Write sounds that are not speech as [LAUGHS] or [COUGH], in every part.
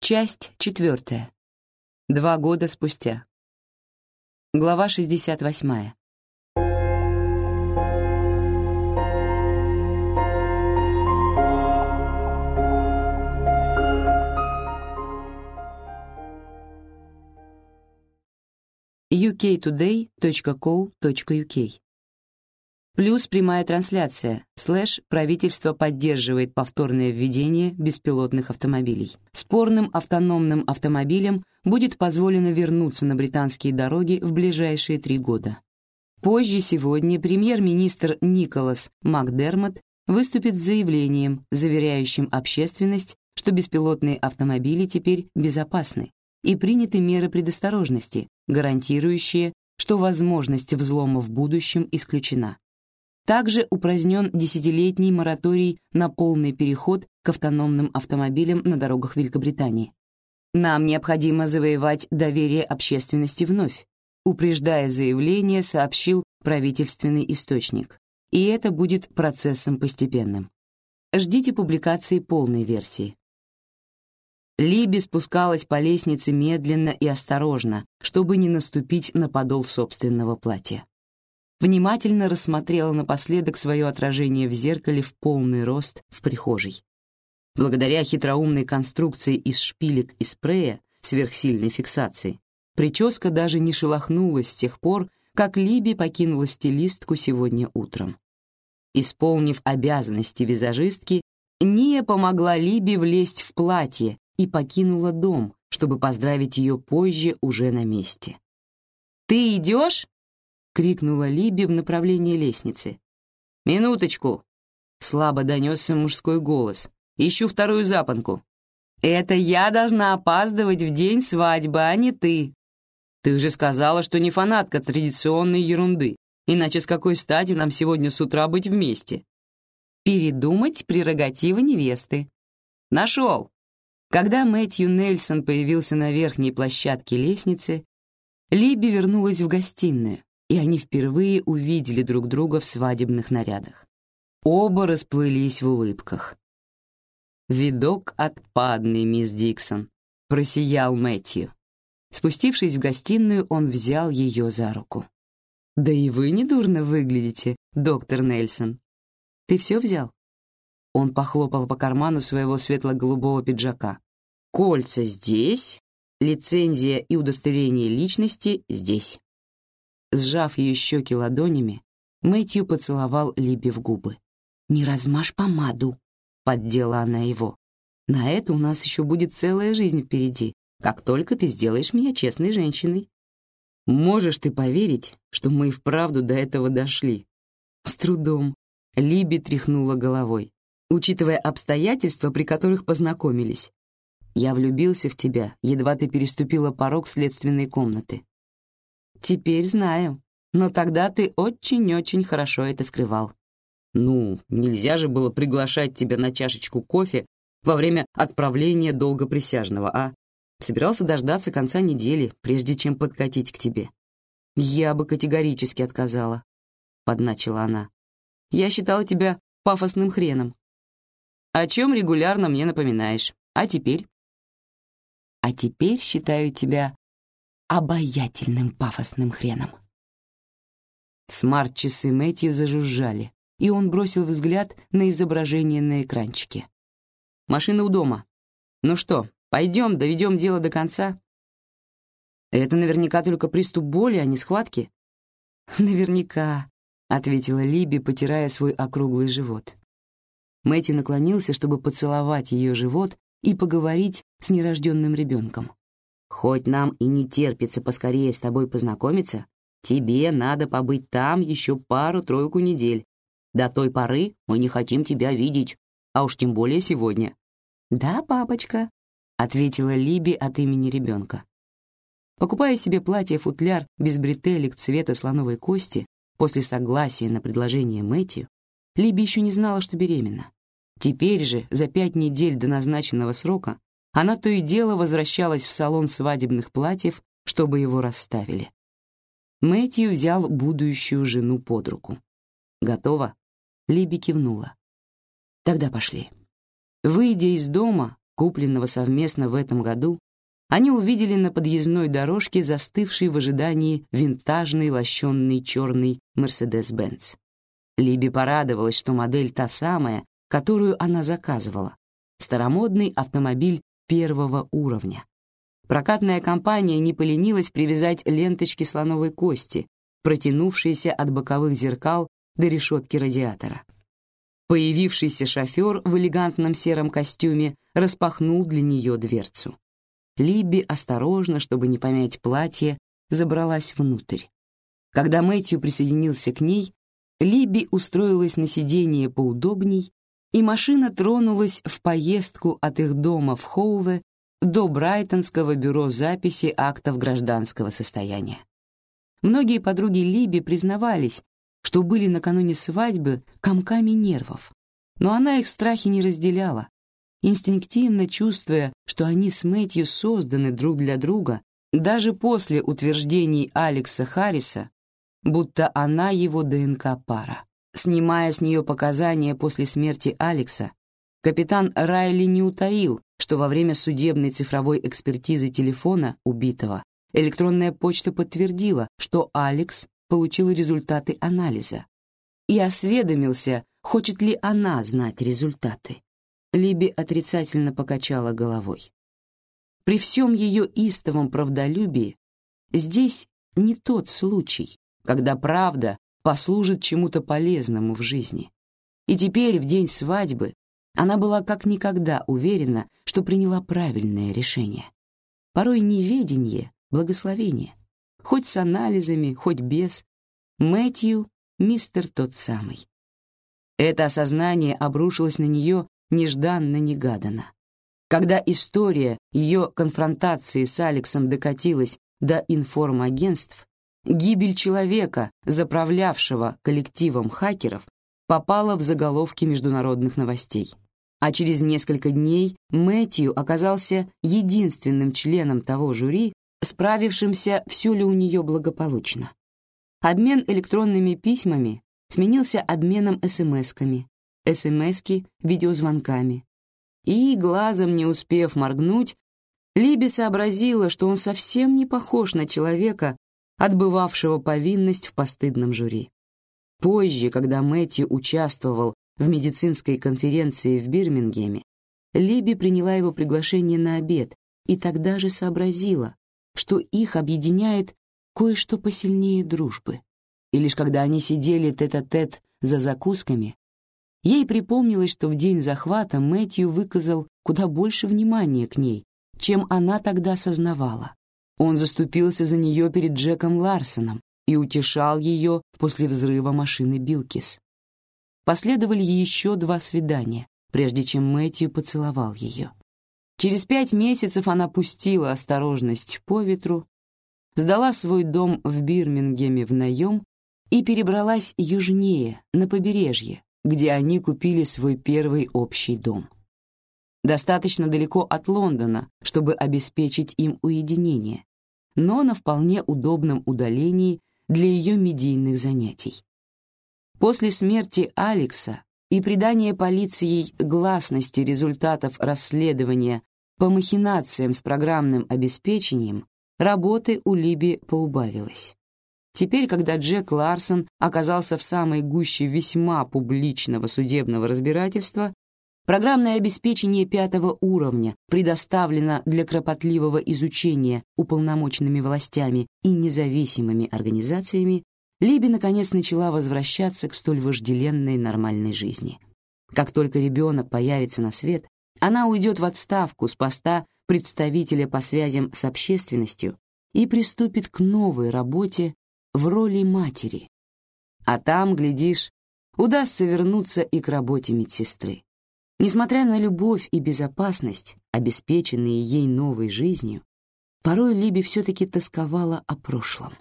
Часть четвертая. Два года спустя. Глава 68. uktoday.co.uk Плюс прямая трансляция, слэш правительство поддерживает повторное введение беспилотных автомобилей. Спорным автономным автомобилям будет позволено вернуться на британские дороги в ближайшие три года. Позже сегодня премьер-министр Николас Макдермот выступит с заявлением, заверяющим общественность, что беспилотные автомобили теперь безопасны, и приняты меры предосторожности, гарантирующие, что возможность взлома в будущем исключена. Также упразднен десятилетний мораторий на полный переход к автономным автомобилям на дорогах Великобритании. Нам необходимо завоевать доверие общественности вновь, упреждая заявление, сообщил правительственный источник. И это будет процессом постепенным. Ждите публикации полной версии. Либи спускалась по лестнице медленно и осторожно, чтобы не наступить на подол собственного платья внимательно рассмотрела напоследок свое отражение в зеркале в полный рост в прихожей. Благодаря хитроумной конструкции из шпилек и спрея сверхсильной фиксации, прическа даже не шелохнулась с тех пор, как Либи покинула стилистку сегодня утром. Исполнив обязанности визажистки, Ния помогла Либи влезть в платье и покинула дом, чтобы поздравить ее позже уже на месте. «Ты идешь?» Крикнула Либи в направлении лестницы. «Минуточку!» — слабо донесся мужской голос. «Ищу вторую запонку». «Это я должна опаздывать в день свадьбы, а не ты!» «Ты же сказала, что не фанатка традиционной ерунды, иначе с какой стати нам сегодня с утра быть вместе?» «Передумать прерогатива невесты». «Нашел!» Когда Мэтью Нельсон появился на верхней площадке лестницы, Либи вернулась в гостиную, и они впервые увидели друг друга в свадебных нарядах. Оба расплылись в улыбках. «Видок отпадный, мисс Диксон», — просиял Мэтью. Спустившись в гостиную, он взял ее за руку. «Да и вы недурно выглядите, доктор Нельсон. Ты все взял?» Он похлопал по карману своего светло-голубого пиджака. «Кольца здесь, лицензия и удостоверение личности здесь». Сжав ее щеки ладонями, Мэтью поцеловал Либи в губы. «Не размажь помаду», — поддела она его. «На это у нас еще будет целая жизнь впереди, как только ты сделаешь меня честной женщиной». «Можешь ты поверить, что мы и вправду до этого дошли?» «С трудом», — Либи тряхнула головой, учитывая обстоятельства, при которых познакомились. «Я влюбился в тебя, едва ты переступила порог следственной комнаты. Теперь знаю. Но тогда ты очень-очень хорошо это скрывал. Ну, нельзя же было приглашать тебя на чашечку кофе во время отправления долгоприсяжного, а? Собирался дождаться конца недели, прежде чем подкатить к тебе. Я бы категорически отказала, подначила она. Я считала тебя пафосным хреном. О чем регулярно мне напоминаешь. А теперь? А теперь считаю тебя обаятельным пафосным хреном. Смарт-часы Мэтью зажужжали, и он бросил взгляд на изображение на экранчике. «Машина у дома. Ну что, пойдем, доведем дело до конца?» «Это наверняка только приступ боли, а не схватки?» [LAUGHS] «Наверняка», — ответила Либи, потирая свой округлый живот. Мэтью наклонился, чтобы поцеловать ее живот и поговорить с нерожденным ребенком. Хоть нам и не терпится поскорее с тобой познакомиться, тебе надо побыть там еще пару-тройку недель. До той поры мы не хотим тебя видеть, а уж тем более сегодня». «Да, папочка», — ответила Либи от имени ребенка. Покупая себе платье-футляр без бретелек цвета слоновой кости, после согласия на предложение Мэтью, Либи еще не знала, что беременна. Теперь же, за пять недель до назначенного срока, она то и дело возвращалась в салон свадебных платьев, чтобы его расставили. Мэтью взял будущую жену под руку. «Готово?» Либи кивнула. «Тогда пошли». Выйдя из дома, купленного совместно в этом году, они увидели на подъездной дорожке застывший в ожидании винтажный лощенный черный Mercedes-Benz. Либи порадовалась, что модель та самая, которую она заказывала. Старомодный автомобиль первого уровня. Прокатная компания не поленилась привязать ленточки слоновой кости, протянувшиеся от боковых зеркал до решетки радиатора. Появившийся шофер в элегантном сером костюме распахнул для нее дверцу. Либби осторожно, чтобы не помять платье, забралась внутрь. Когда Мэтью присоединился к ней, Либби устроилась на сиденье поудобней, и машина тронулась в поездку от их дома в Хоуве до Брайтонского бюро записи актов гражданского состояния. Многие подруги Либи признавались, что были накануне свадьбы комками нервов, но она их страхи не разделяла, инстинктивно чувствуя, что они с Мэтью созданы друг для друга, даже после утверждений Алекса Харриса, будто она его ДНК-пара. Снимая с нее показания после смерти Алекса, капитан Райли не утаил, что во время судебной цифровой экспертизы телефона убитого электронная почта подтвердила, что Алекс получил результаты анализа и осведомился, хочет ли она знать результаты. Либи отрицательно покачала головой. При всем ее истовом правдолюбии здесь не тот случай, когда правда послужит чему-то полезному в жизни. И теперь, в день свадьбы, она была как никогда уверена, что приняла правильное решение. Порой неведение — благословение. Хоть с анализами, хоть без. Мэтью — мистер тот самый. Это осознание обрушилось на нее нежданно-негаданно. Когда история ее конфронтации с Алексом докатилась до информагентств, Гибель человека, заправлявшего коллективом хакеров, попала в заголовки международных новостей. А через несколько дней Мэтью оказался единственным членом того жюри, справившимся, все ли у нее благополучно. Обмен электронными письмами сменился обменом СМС-ками, СМСки — видеозвонками. И, глазом не успев моргнуть, Либи сообразила, что он совсем не похож на человека, отбывавшего повинность в постыдном жюри. Позже, когда Мэтью участвовал в медицинской конференции в Бирмингеме, Либи приняла его приглашение на обед и тогда же сообразила, что их объединяет кое-что посильнее дружбы. И лишь когда они сидели тет-а-тет -тет за закусками, ей припомнилось, что в день захвата Мэтью выказал куда больше внимания к ней, чем она тогда сознавала. Он заступился за нее перед Джеком Ларсоном и утешал ее после взрыва машины Билкис. Последовали еще два свидания, прежде чем Мэтью поцеловал ее. Через пять месяцев она пустила осторожность по ветру, сдала свой дом в Бирмингеме в наем и перебралась южнее, на побережье, где они купили свой первый общий дом достаточно далеко от Лондона, чтобы обеспечить им уединение, но на вполне удобном удалении для ее медийных занятий. После смерти Алекса и придания полицией гласности результатов расследования по махинациям с программным обеспечением, работы у Либи поубавилось. Теперь, когда Джек Ларсон оказался в самой гуще весьма публичного судебного разбирательства, Программное обеспечение пятого уровня предоставлено для кропотливого изучения уполномоченными властями и независимыми организациями, Либи наконец начала возвращаться к столь вожделенной нормальной жизни. Как только ребенок появится на свет, она уйдет в отставку с поста представителя по связям с общественностью и приступит к новой работе в роли матери. А там, глядишь, удастся вернуться и к работе медсестры. Несмотря на любовь и безопасность, обеспеченные ей новой жизнью, порой Либи все-таки тосковала о прошлом.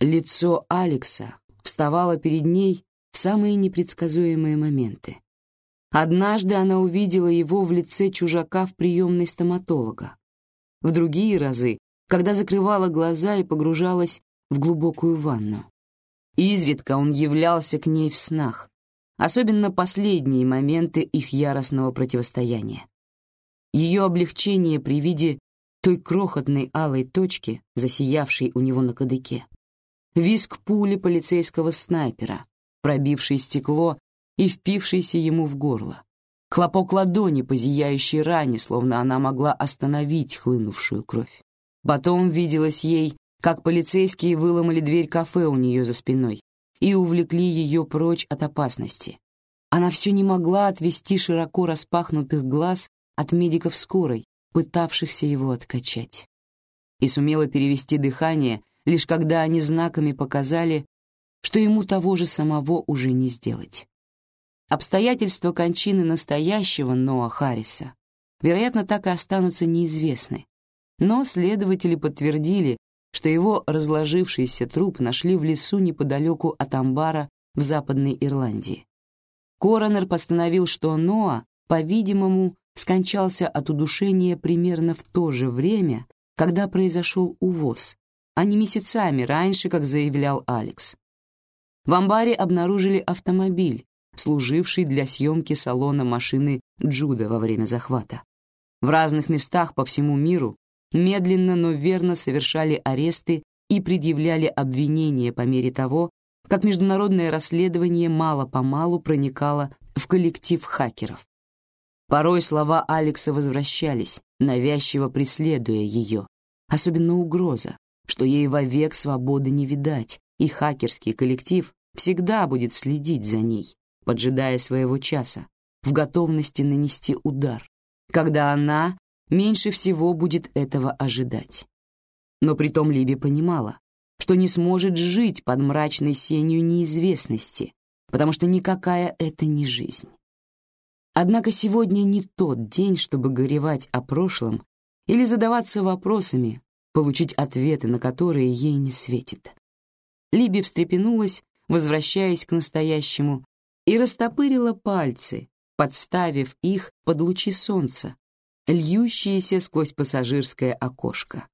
Лицо Алекса вставало перед ней в самые непредсказуемые моменты. Однажды она увидела его в лице чужака в приемной стоматолога. В другие разы, когда закрывала глаза и погружалась в глубокую ванну. Изредка он являлся к ней в снах, особенно последние моменты их яростного противостояния. Ее облегчение при виде той крохотной алой точки, засиявшей у него на кадыке. Виск пули полицейского снайпера, пробивший стекло и впившийся ему в горло. Хлопок ладони по зияющей ране, словно она могла остановить хлынувшую кровь. Потом виделось ей, как полицейские выломали дверь кафе у нее за спиной и увлекли ее прочь от опасности. Она все не могла отвести широко распахнутых глаз от медиков скорой, пытавшихся его откачать. И сумела перевести дыхание, лишь когда они знаками показали, что ему того же самого уже не сделать. Обстоятельства кончины настоящего Ноа Харриса, вероятно, так и останутся неизвестны. Но следователи подтвердили, что его разложившийся труп нашли в лесу неподалеку от амбара в Западной Ирландии. Коронер постановил, что Ноа, по-видимому, скончался от удушения примерно в то же время, когда произошел увоз, а не месяцами раньше, как заявлял Алекс. В амбаре обнаружили автомобиль, служивший для съемки салона машины Джуда во время захвата. В разных местах по всему миру медленно, но верно совершали аресты и предъявляли обвинения по мере того, как международное расследование мало-помалу проникало в коллектив хакеров. Порой слова Алекса возвращались, навязчиво преследуя ее, особенно угроза, что ей вовек свободы не видать, и хакерский коллектив всегда будет следить за ней, поджидая своего часа, в готовности нанести удар, когда она меньше всего будет этого ожидать. Но притом Либи понимала, что не сможет жить под мрачной сенью неизвестности, потому что никакая это не жизнь. Однако сегодня не тот день, чтобы горевать о прошлом или задаваться вопросами, получить ответы, на которые ей не светит. Либи встрепенулась, возвращаясь к настоящему, и растопырила пальцы, подставив их под лучи солнца, льющиеся сквозь пассажирское окошко.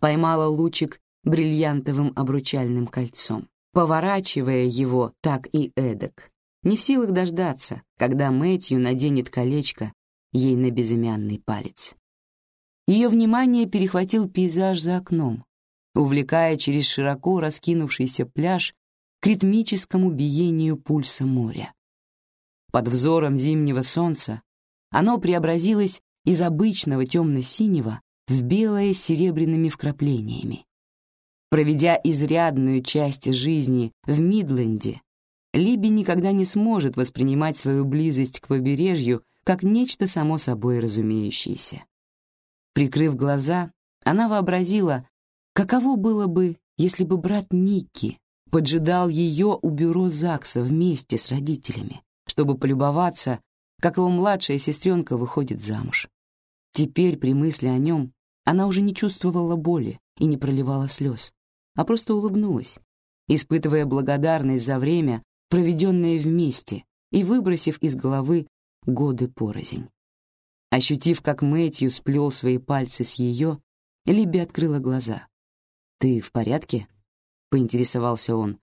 Поймала лучик бриллиантовым обручальным кольцом, поворачивая его так и эдак, не в силах дождаться, когда Мэтью наденет колечко ей на безымянный палец. Ее внимание перехватил пейзаж за окном, увлекая через широко раскинувшийся пляж к ритмическому биению пульса моря. Под взором зимнего солнца оно преобразилось из обычного темно-синего в белое с серебряными вкраплениями. Проведя изрядную часть жизни в Мидленде, Либи никогда не сможет воспринимать свою близость к побережью как нечто само собой разумеющееся. Прикрыв глаза, она вообразила, каково было бы, если бы брат Ники поджидал ее у бюро ЗАГСа вместе с родителями, чтобы полюбоваться, как его младшая сестренка выходит замуж. Теперь при мысли о нем она уже не чувствовала боли и не проливала слез, а просто улыбнулась, испытывая благодарность за время, проведенное вместе, и выбросив из головы годы порознь. Ощутив, как Мэтью сплел свои пальцы с ее, Либи открыла глаза. «Ты в порядке?» поинтересовался он.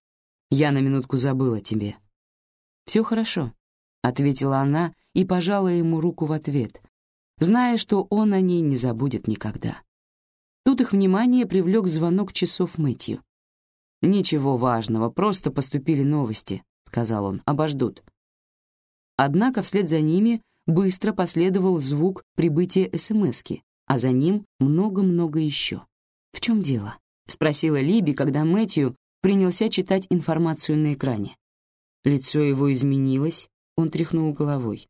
«Я на минутку забыл о тебе». «Все хорошо», — ответила она и пожала ему руку в ответ, зная, что он о ней не забудет никогда. Тут их внимание привлек звонок часов Мэтью. «Ничего важного, просто поступили новости», — сказал он, — «обождут». Однако вслед за ними быстро последовал звук прибытия СМСки, а за ним много-много еще. В чем дело? — спросила Либи, когда Мэтью принялся читать информацию на экране. Лицо его изменилось, он тряхнул головой.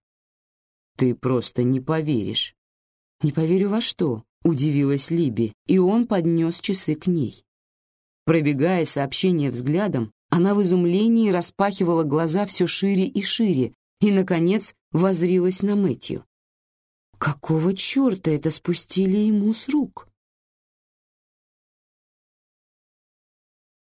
«Ты просто не поверишь». «Не поверю во что?» — удивилась Либи, и он поднес часы к ней. Пробегая сообщение взглядом, она в изумлении распахивала глаза все шире и шире и, наконец, возрилась на Мэтью. Какого черта это спустили ему с рук?